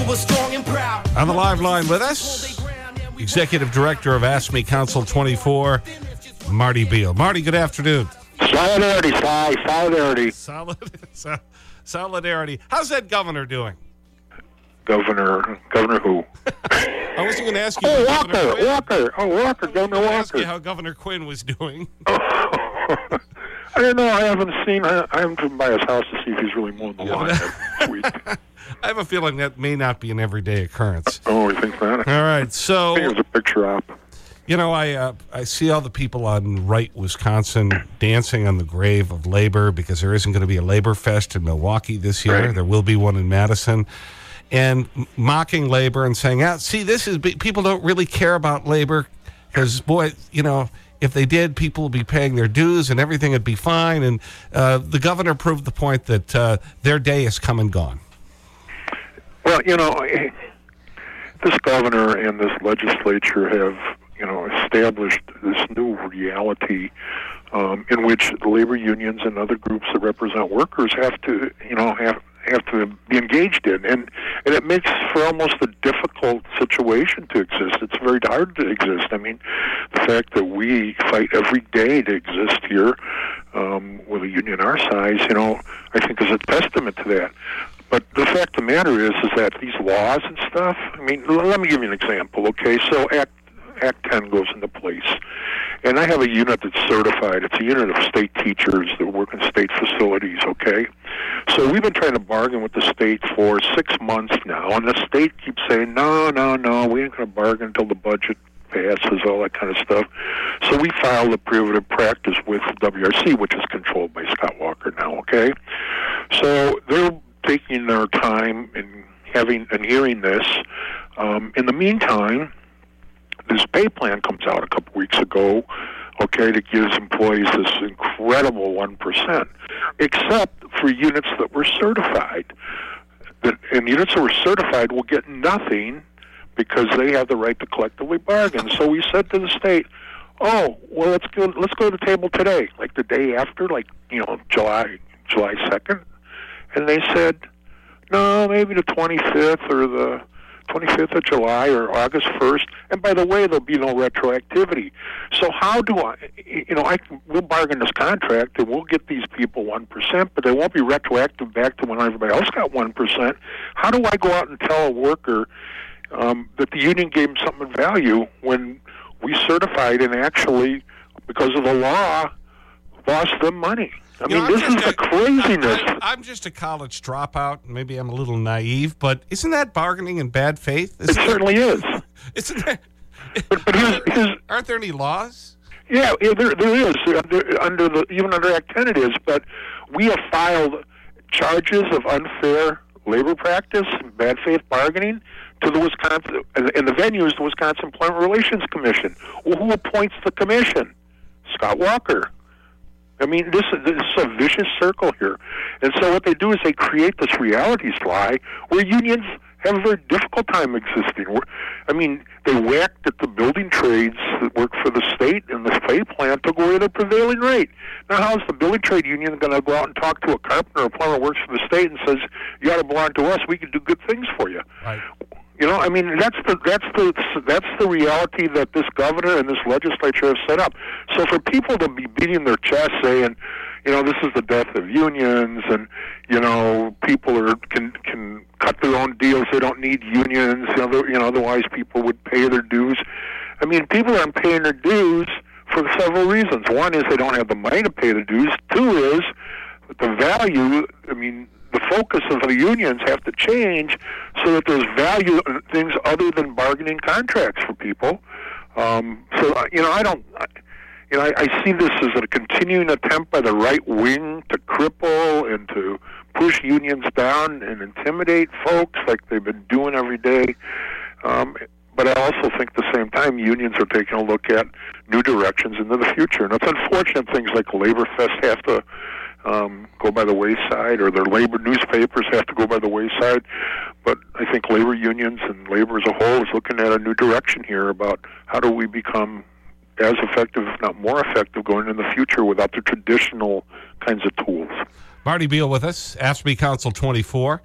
On the live line with us, Executive Director of AFSCME Council 24, Marty Beil. Marty, good afternoon. Solidarity, Si. Solidarity. Solid, solidarity. How's that governor doing? Governor, Governor who? I wasn't going to ask you. Oh, Walker, Walker. Oh, Walker, Governor I was ask you Walker. how Governor Quinn was doing. I don't know. I haven't seen. I, I haven't been by his house to see if he's really mowing the lawn this week. I have a feeling that may not be an everyday occurrence. Oh, you think that? All right, so was a picture op. you know, I uh, I see all the people on Right, Wisconsin, dancing on the grave of labor because there isn't going to be a labor fest in Milwaukee this year. Right. There will be one in Madison, and mocking labor and saying, "Ah, see, this is people don't really care about labor because boy, you know." If they did, people would be paying their dues and everything would be fine. And uh, the governor proved the point that uh, their day is come and gone. Well, you know, eh, this governor and this legislature have, you know, established this new reality um, in which the labor unions and other groups that represent workers have to, you know, have have to be engaged in, and and it makes for almost a difficult situation to exist. It's very hard to exist. I mean, the fact that we fight every day to exist here um, with a union our size, you know, I think is a testament to that. But the fact of the matter is, is that these laws and stuff. I mean, l- let me give you an example. Okay, so Act Act 10 goes into place, and I have a unit that's certified. It's a unit of state teachers that work in state facilities. Okay, so we've been trying to bargain with the state for six months now, and the state keeps saying, no, no, no, we ain't going to bargain until the budget passes, all that kind of stuff. So we filed a privative practice with WRC, which is controlled by Scott Walker now. Okay, so they're taking their time and having and hearing this. Um, in the meantime, this pay plan comes out a couple weeks ago. Okay, that gives employees this incredible one percent, except for units that were certified. That and units that were certified will get nothing because they have the right to collectively bargain. So we said to the state, "Oh, well, let's go. Let's go to the table today, like the day after, like you know, July July second. And they said, "No, maybe the twenty fifth or the 25th of July or August 1st. And by the way, there'll be no retroactivity. So how do I, you know, I can, we'll bargain this contract and we'll get these people 1%, but they won't be retroactive back to when everybody else got 1%. How do I go out and tell a worker um, that the union gave them something of value when we certified and actually, because of the law, lost them money? I You mean, know, I'm this is just the a- craziness. I, I'm just a college dropout. Maybe I'm a little naive, but isn't that bargaining in bad faith? It Isn't, certainly is. isn't there, But, but here's, here's, aren't there any laws? Yeah, yeah, there there is uh, under, under the even under Act 10 it is, but we have filed charges of unfair labor practice, bad faith bargaining to the Wisconsin and and the venue is the Wisconsin Employment Relations Commission. Well, who appoints the commission? Scott Walker. I mean, this is, this is a vicious circle here. And so what they do is they create this reality sly where unions have a very difficult time existing. I mean, they whacked at the building trades that work for the state, and the pay plan took away their prevailing rate. Now, how is the building trade union going to go out and talk to a carpenter or plumber who works for the state and says, you ought to belong to us, we can do good things for you? Right. You know, I mean, that's the that's the that's the reality that this governor and this legislature have set up. So for people to be beating their chest saying, you know, this is the death of unions, and you know, people are can can cut their own deals. They don't need unions. You know, you know, otherwise people would pay their dues. I mean, people aren't paying their dues for several reasons. One is they don't have the money to pay the dues. Two is the value. I mean, the focus of the unions have to change so that there's value in things other than bargaining contracts for people. Um, so you know, I don't. You know, I, I see this as a continuing attempt by the right wing to cripple and to push unions down and intimidate folks like they've been doing every day. Um, but I also think at the same time unions are taking a look at new directions into the future. And it's unfortunate things like Labor Fest have to um, go by the wayside, or their labor newspapers have to go by the wayside. But I think labor unions and labor as a whole is looking at a new direction here about how do we become as effective, if not more effective, going in the future without the traditional kinds of tools. Marty Beil with us, AFSCME Council 24.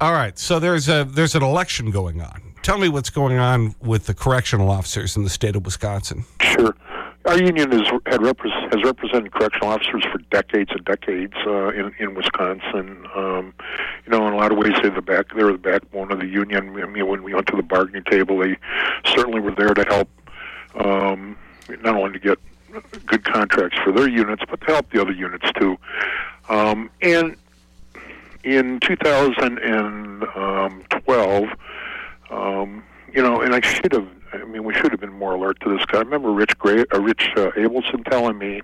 All right, so there's, a, there's an election going on. tell me what's going on with the correctional officers in the state of Wisconsin. Sure. Our union has, had repre has represented correctional officers for decades and decades uh, in, in Wisconsin. Um, you know, in a lot of ways, they're the back. They're the backbone of the union. I mean, when we went to the bargaining table, they certainly were there to help, um, not only to get good contracts for their units, but to help the other units too. Um, and in 2012, um, you know, and I should have. I mean, we should have been more alert to this guy. I remember Rich Gray, uh, Rich uh, Abelson telling me.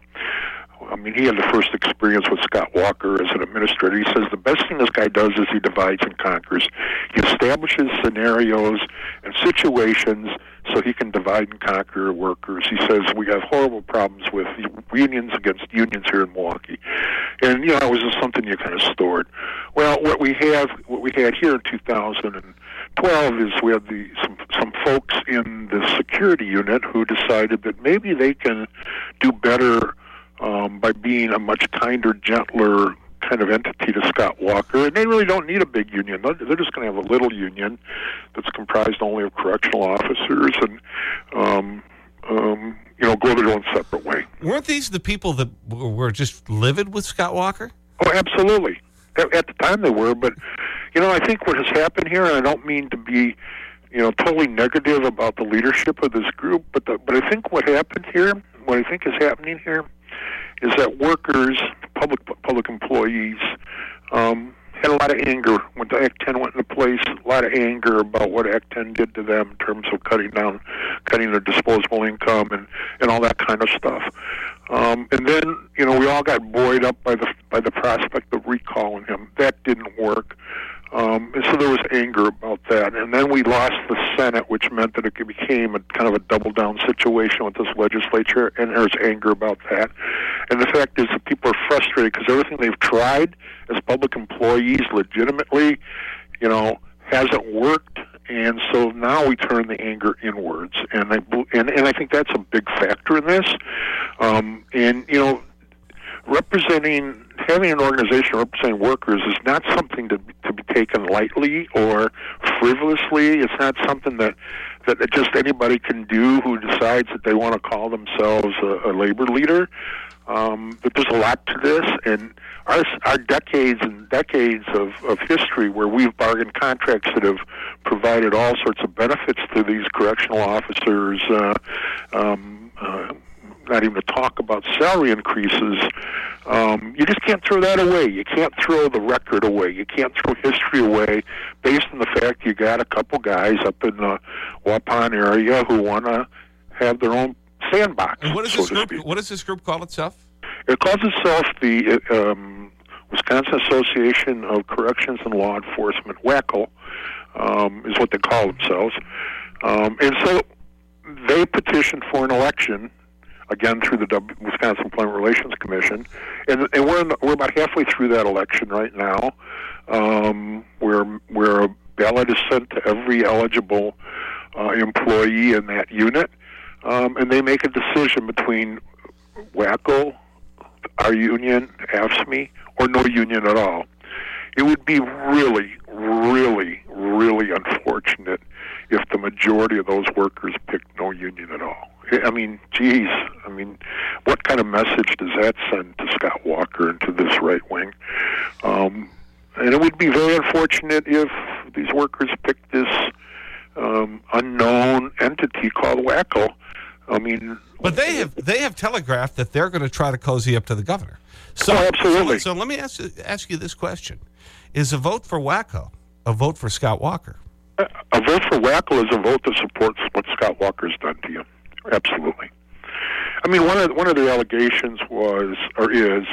I mean, he had the first experience with Scott Walker as an administrator. He says the best thing this guy does is he divides and conquers. He establishes scenarios and situations so he can divide and conquer workers. He says we have horrible problems with unions against unions here in Milwaukee, and you know it was just something you kind of stored. Well, what we have, what we had here in 2012 is we had the some some folks in the security unit who decided that maybe they can do better um, by being a much kinder, gentler kind of entity to Scott Walker, and they really don't need a big union. They're just going to have a little union that's comprised only of correctional officers, and um, um, you know, go their own separate way. Weren't these the people that were just livid with Scott Walker? Oh, absolutely. At, at the time they were, but you know, I think what has happened here, and I don't mean to be, you know, totally negative about the leadership of this group, but the, but I think what happened here, what I think is happening here, is that workers, public public employees, um, had a lot of anger when the Act 10 went into place. A lot of anger about what Act 10 did to them in terms of cutting down, cutting their disposable income, and and all that kind of stuff. Um, and then you know we all got buoyed up by the by the prospect of recalling him. That didn't work. Um, and so there was anger about that. And then we lost the Senate, which meant that it became a kind of a double down situation with this legislature, and there's anger about that. And the fact is that people are frustrated because everything they've tried as public employees legitimately, you know, hasn't worked. And so now we turn the anger inwards, and I and, and I think that's a big factor in this. Um, and you know, representing having an organization representing workers is not something to to be taken lightly or frivolously. It's not something that that just anybody can do who decides that they want to call themselves a, a labor leader. Um, but there's a lot to this, and our our decades and decades of, of history where we've bargained contracts that have provided all sorts of benefits to these correctional officers. Uh, um, uh, not even to talk about salary increases. Um, you just can't throw that away. You can't throw the record away. You can't throw history away based on the fact you got a couple guys up in the Waupun area who want to have their own sandbox. And what is so this group? What does this group call itself? It calls itself the um, Wisconsin Association of Corrections and Law Enforcement, WACL, um, is what they call themselves. Um, and so they petitioned for an election again through the Wisconsin Employment Relations Commission, and, and we're the, we're about halfway through that election right now, um, where where a ballot is sent to every eligible uh, employee in that unit, um, and they make a decision between WACL, our union, AFSCME, or no union at all. It would be really, really, really unfortunate if the majority of those workers picked no union at all. I mean, geez, I mean, what kind of message does that send to Scott Walker and to this right wing? Um, and it would be very unfortunate if these workers picked this um, unknown entity called WACL. I mean, but they have they have telegraphed that they're going to try to cozy up to the governor. So, oh, absolutely. So, so let me ask, ask you this question: Is a vote for Wacko a vote for Scott Walker? A vote for WACL is a vote that supports what Scott Walker's done to you. Absolutely. I mean, one of one of the allegations was or is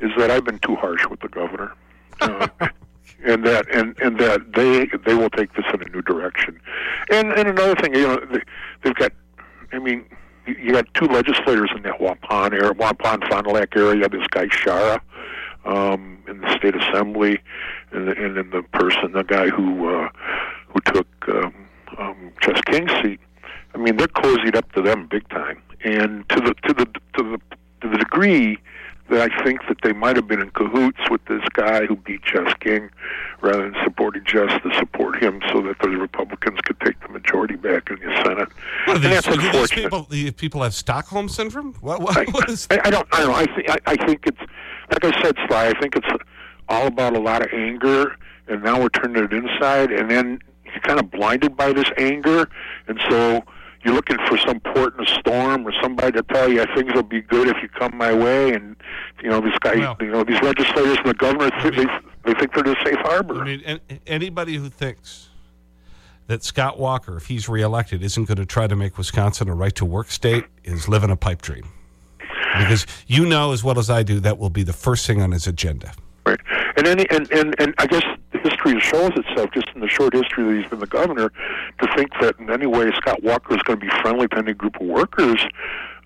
is that I've been too harsh with the governor, uh, and that and and that they they will take this in a new direction. And and another thing, you know, they, they've got. I mean, you got two legislators in that Waupun area, Waupun Fond du Lac area. This guy Shara um, in the state assembly, and, and then the person, the guy who uh, who took um, um, Jess King's seat. I mean, they're cozied up to them big time, and to the to the to the to the degree that I think that they might have been in cahoots with this guy who beat Jess King, rather than supporting Jess to support him, so that the Republicans could take the majority back in the Senate. What are and that's these unfortunate. people, the people have Stockholm syndrome? What, what, I, what is, I, I don't. I don't. I think. I, I think it's like I said, Sly. I think it's all about a lot of anger, and now we're turning it inside, and then you're kind of blinded by this anger, and so you're looking for some port in a storm or somebody to tell you things will be good if you come my way, and you know this guy, Well- you know these legislators and the governor, th- they they think they're the safe harbor. I mean, anybody who thinks that Scott Walker, if he's reelected, isn't going to try to make Wisconsin a right to work state is living a pipe dream. Because you know as well as I do that will be the first thing on his agenda. Right. And any and, and, and I guess history shows itself, just in the short history that he's been the governor, to think that in any way Scott Walker is going to be friendly to any group of workers,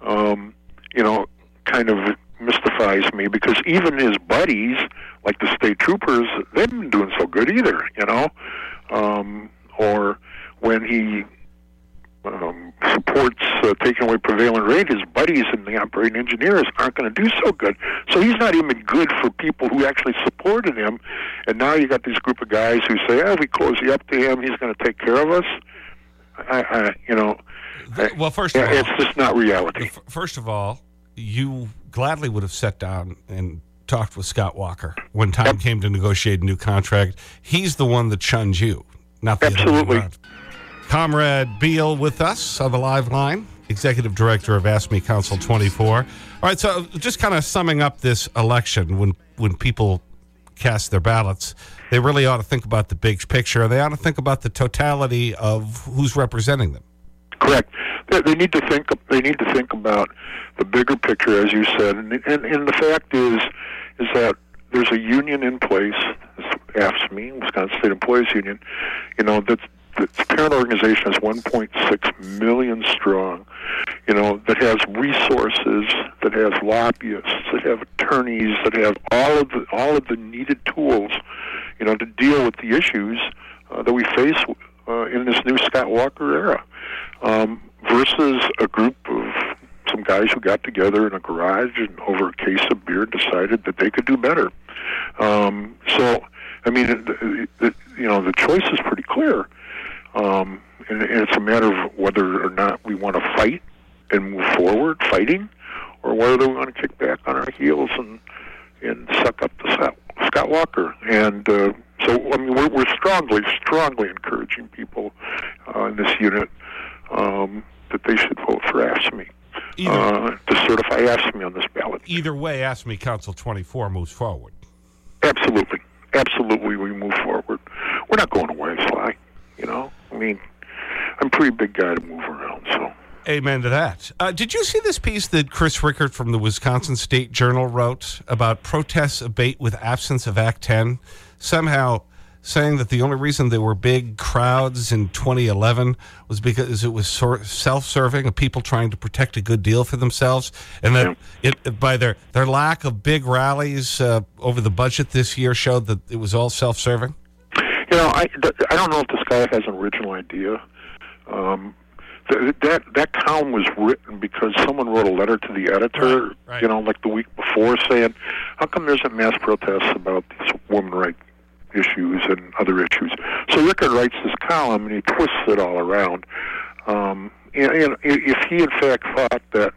um, you know, kind of mystifies me because even his buddies, like the state troopers, they haven't been doing so good either, you know. Um, or when he supports uh, taking away prevailing rate, his buddies and the operating engineers aren't going to do so good. So he's not even good for people who actually supported him. And now you got this group of guys who say, "Oh, we cozy up to him, he's going to take care of us." I, I you know, Well, first of all, it's just not reality. First of all, you gladly would have sat down and talked with Scott Walker when time came to negotiate a new contract. He's the one that shunned you, not the Absolutely. Comrade Beil with us on the live line, Executive Director of AFSCME Council 24. All right, so just kind of summing up this election, when, when people cast their ballots, they really ought to think about the big picture. They ought to think about the totality of who's representing them. Correct. They, they need to think. They need to think about the bigger picture, as you said, and and, and the fact is, is that there's a union in place, AFSCME, Wisconsin State Employees Union. You know that's the parent organization is 1.6 million strong. You know that has resources, that has lobbyists, that have attorneys, that have all of the all of the needed tools, you know, to deal with the issues uh, that we face uh, in this new Scott Walker era um, versus a group of some guys who got together in a garage and over a case of beer decided that they could do better. Um, so, I mean, you know, the choice is pretty clear, um, and, and it's a matter of whether or not we want to fight and move forward fighting, or whether we want to kick back on our heels and and suck up to Scott, Scott Walker. And uh, so, I mean, we're, we're strongly, strongly encouraging people uh, in this unit um, that they should vote for AFSCME Either, uh, to certify AFSCME on this ballot. either way, AFSCME Council 24 moves forward. Absolutely, absolutely, we move forward. We're not going away, Sly. You know, I mean, I'm a pretty big guy to move around, so. Amen to that. Uh, did you see this piece that Chris Rickert from the Wisconsin State Journal wrote about protests abate with absence of Act 10? Somehow saying that the only reason there were big crowds in 2011 was because it was self-serving of people trying to protect a good deal for themselves. And that it, by their, their lack of big rallies uh, over the budget this year showed that it was all self-serving? You know, I, I don't know if this guy has an original idea. Um, th- that that column was written because someone wrote a letter to the editor, Right, right. you know, like the week before, saying, "How come there isn't mass protests about these women rights issues and other issues?" So Rickert writes this column and he twists it all around. Um, and, and if he in fact thought that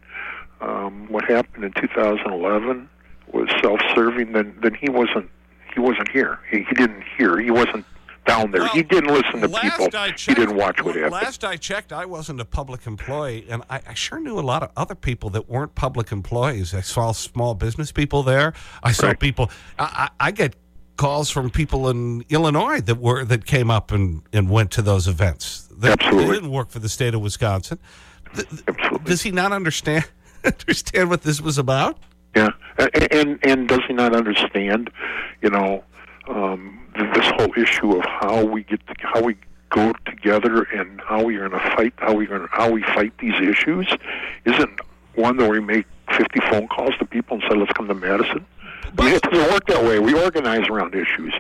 um, what happened in 2011 was self-serving, then then he wasn't he wasn't here. He, he didn't hear. He wasn't down there. he didn't listen to people. I he didn't watch what happened. Last I checked, I wasn't a public employee, and I, I sure knew a lot of other people that weren't public employees. I saw small business people there. I saw Right. people. I, I, I get calls from people in Illinois that were that came up and, and went to those events. They, Absolutely. They didn't work for the state of Wisconsin. Th- Absolutely. Does he not understand understand what this was about? Yeah, and and, and does he not understand? You know, um, this whole issue of how we get to, how we go together and how we are going to fight how we going how we fight these issues isn't one that we make 50 phone calls to people and say let's come to Madison. I mean, it doesn't work that way. We organize around issues.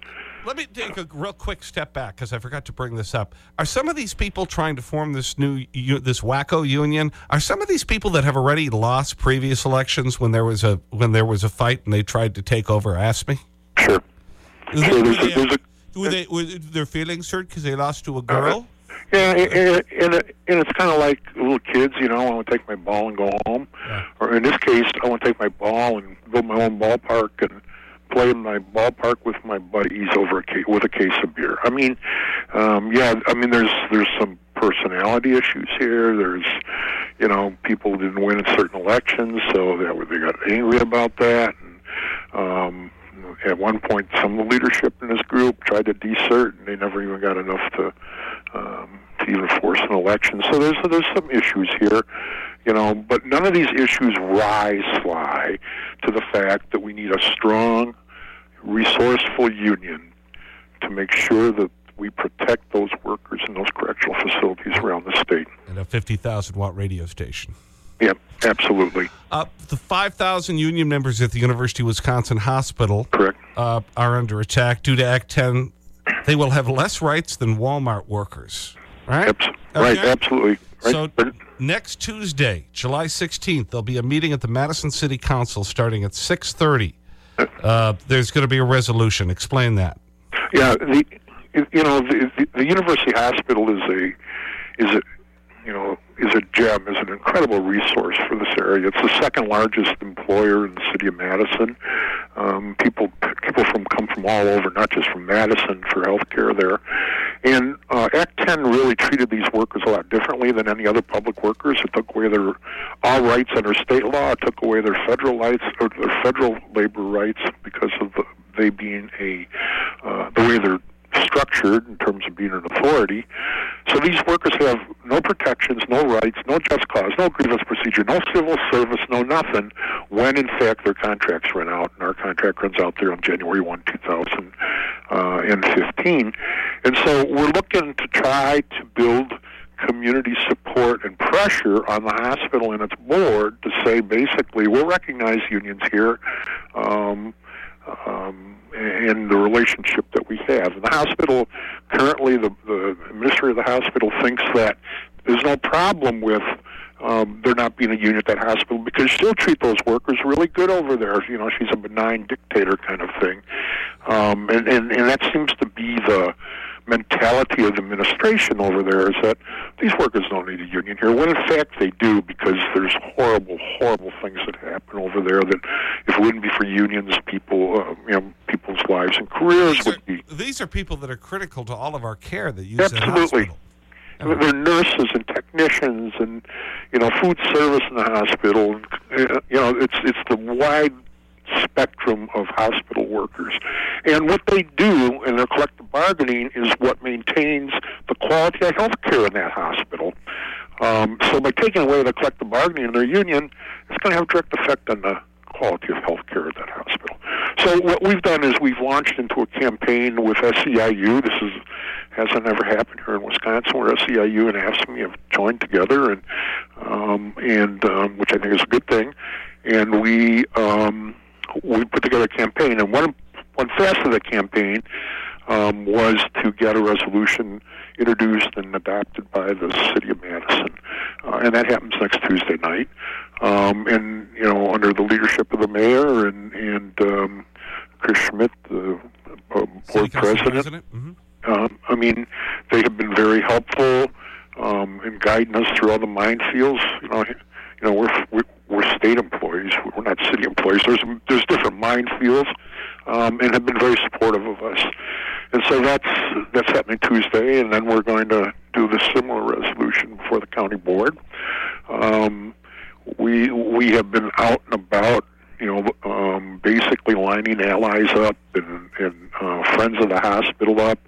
let me take a real quick step back because I forgot to bring this up. Are some of these people trying to form this new, this wacko union? Are some of these people that have already lost previous elections when there was a, when there was a fight and they tried to take over AFSCME? Sure. Is Sure, it- there's a- were they- there's a- were they, were their feelings hurt because they lost to a girl? Yeah, and, and, and it- and it's kind of like little kids, you know. I want to take my ball and go home, Yeah. or in this case, I want to take my ball and build my own ballpark and play in my ballpark with my buddies over a case, with a case of beer. I mean, um, yeah, I mean, there's there's some personality issues here. There's, you know, people didn't win in certain elections, so that they got angry about that. And, um, at one point, some of the leadership in this group tried to desert, and they never even got enough to um, to even force an election. So there's there's some issues here, you know, but none of these issues rise fly to the fact that we need a strong, resourceful union to make sure that we protect those workers in those correctional facilities around the state. And a 50,000 watt radio station. Yeah, absolutely Uh, the 5,000 union members at the University of Wisconsin Hospital correct. uh, are under attack due to Act 10. They will have less rights than Walmart workers. Right? Abs- Right, absolutely. Right. So next Tuesday, July 16th, there'll be a meeting at the Madison City Council starting at 6.30. Uh, there's going to be a resolution. Explain that. Yeah, the you know the, the, the university hospital is a is a you know is a gem, is an incredible resource for this area. It's the second largest employer in the city of Madison. Um, people people from come from all over, not just from Madison for healthcare there. And uh, Act 10 really treated these workers a lot differently than any other public workers. It took away their all rights under state law. It took away their federal rights or their federal labor rights because of the, they being a uh, the way they're structured in terms of being an authority. So these workers have no protections, no rights, no just cause, no grievance procedure, no civil service, no nothing, when in fact their contracts run out, and our contract runs out there on January 1, 2015. And so we're looking to try to build community support and pressure on the hospital and its board to say basically we'll recognize unions here um, um, and the relationship that we have. The hospital, currently, the, the administrator of the hospital thinks that there's no problem with um, there not being a union at that hospital because she'll treat those workers really good over there. You know, she's a benign dictator kind of thing. Um, and, and, and that seems to be the mentality of the administration over there is that these workers don't need a union here, when in fact they do because there's horrible, horrible things that happen over there that if it wouldn't be for unions, people, uh, you know, people's lives and careers These are, would be. these are people that are critical to all of our care that use Absolutely. hospital. They're nurses and technicians and you know food service in the hospital. Uh, You know it's it's the wide spectrum of hospital workers, and what they do in their collective bargaining is what maintains the quality of health care in that hospital. Um, so by taking away the collective bargaining in their union, it's going to have a direct effect on the quality of health care at that hospital. So what we've done is we've launched into a campaign with SEIU. This is hasn't ever happened here in Wisconsin, where SEIU and AFSCME have joined together, and um, and um, which I think is a good thing. And we um, we put together a campaign, and one one facet of the campaign um, was to get a resolution introduced and adopted by the city of Madison, uh, and that happens next Tuesday night. Um, and you know, under the leadership of the mayor and and um, Chris Schmidt, the uh, board president. Mhm. Um, I mean, they have been very helpful um, in guiding us through all the minefields. You know, you know, we're we're, state employees. We're not city employees. There's there's different minefields, um, and have been very supportive of us. And so that's that's happening Tuesday, and then we're going to do the similar resolution for the county board. Um, we we have been out and about, you know, um, basically lining allies up and, and uh, friends of the hospital up,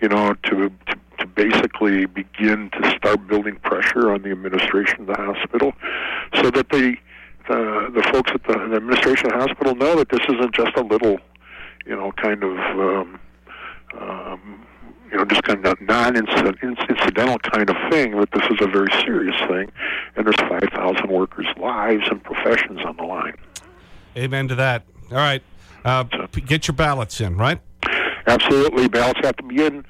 you know, to, to to basically begin to start building pressure on the administration of the hospital, so that the the, the folks at the, the administration of the hospital know that this isn't just a little, you know, kind of. Um, um, you know, just kind of non-incidental kind of thing, but this is a very serious thing, and there's 5,000 workers' lives and professions on the line. Amen to that. All right. Uh, get your ballots in, right? absolutely. Ballots have to be in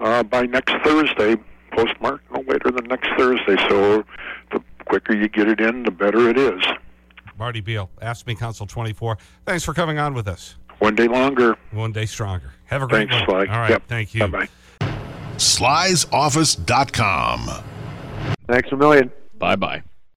uh, by next Thursday, postmark no later than next Thursday. So the quicker you get it in, the better it is. Marty Beil, AFSCME Council 24. Thanks for coming on with us. One day longer. One day stronger. Have a great Thanks, one. Sly. All right. Yep. Thank you. Bye-bye. slysoffice.com. Thanks a million. Bye bye.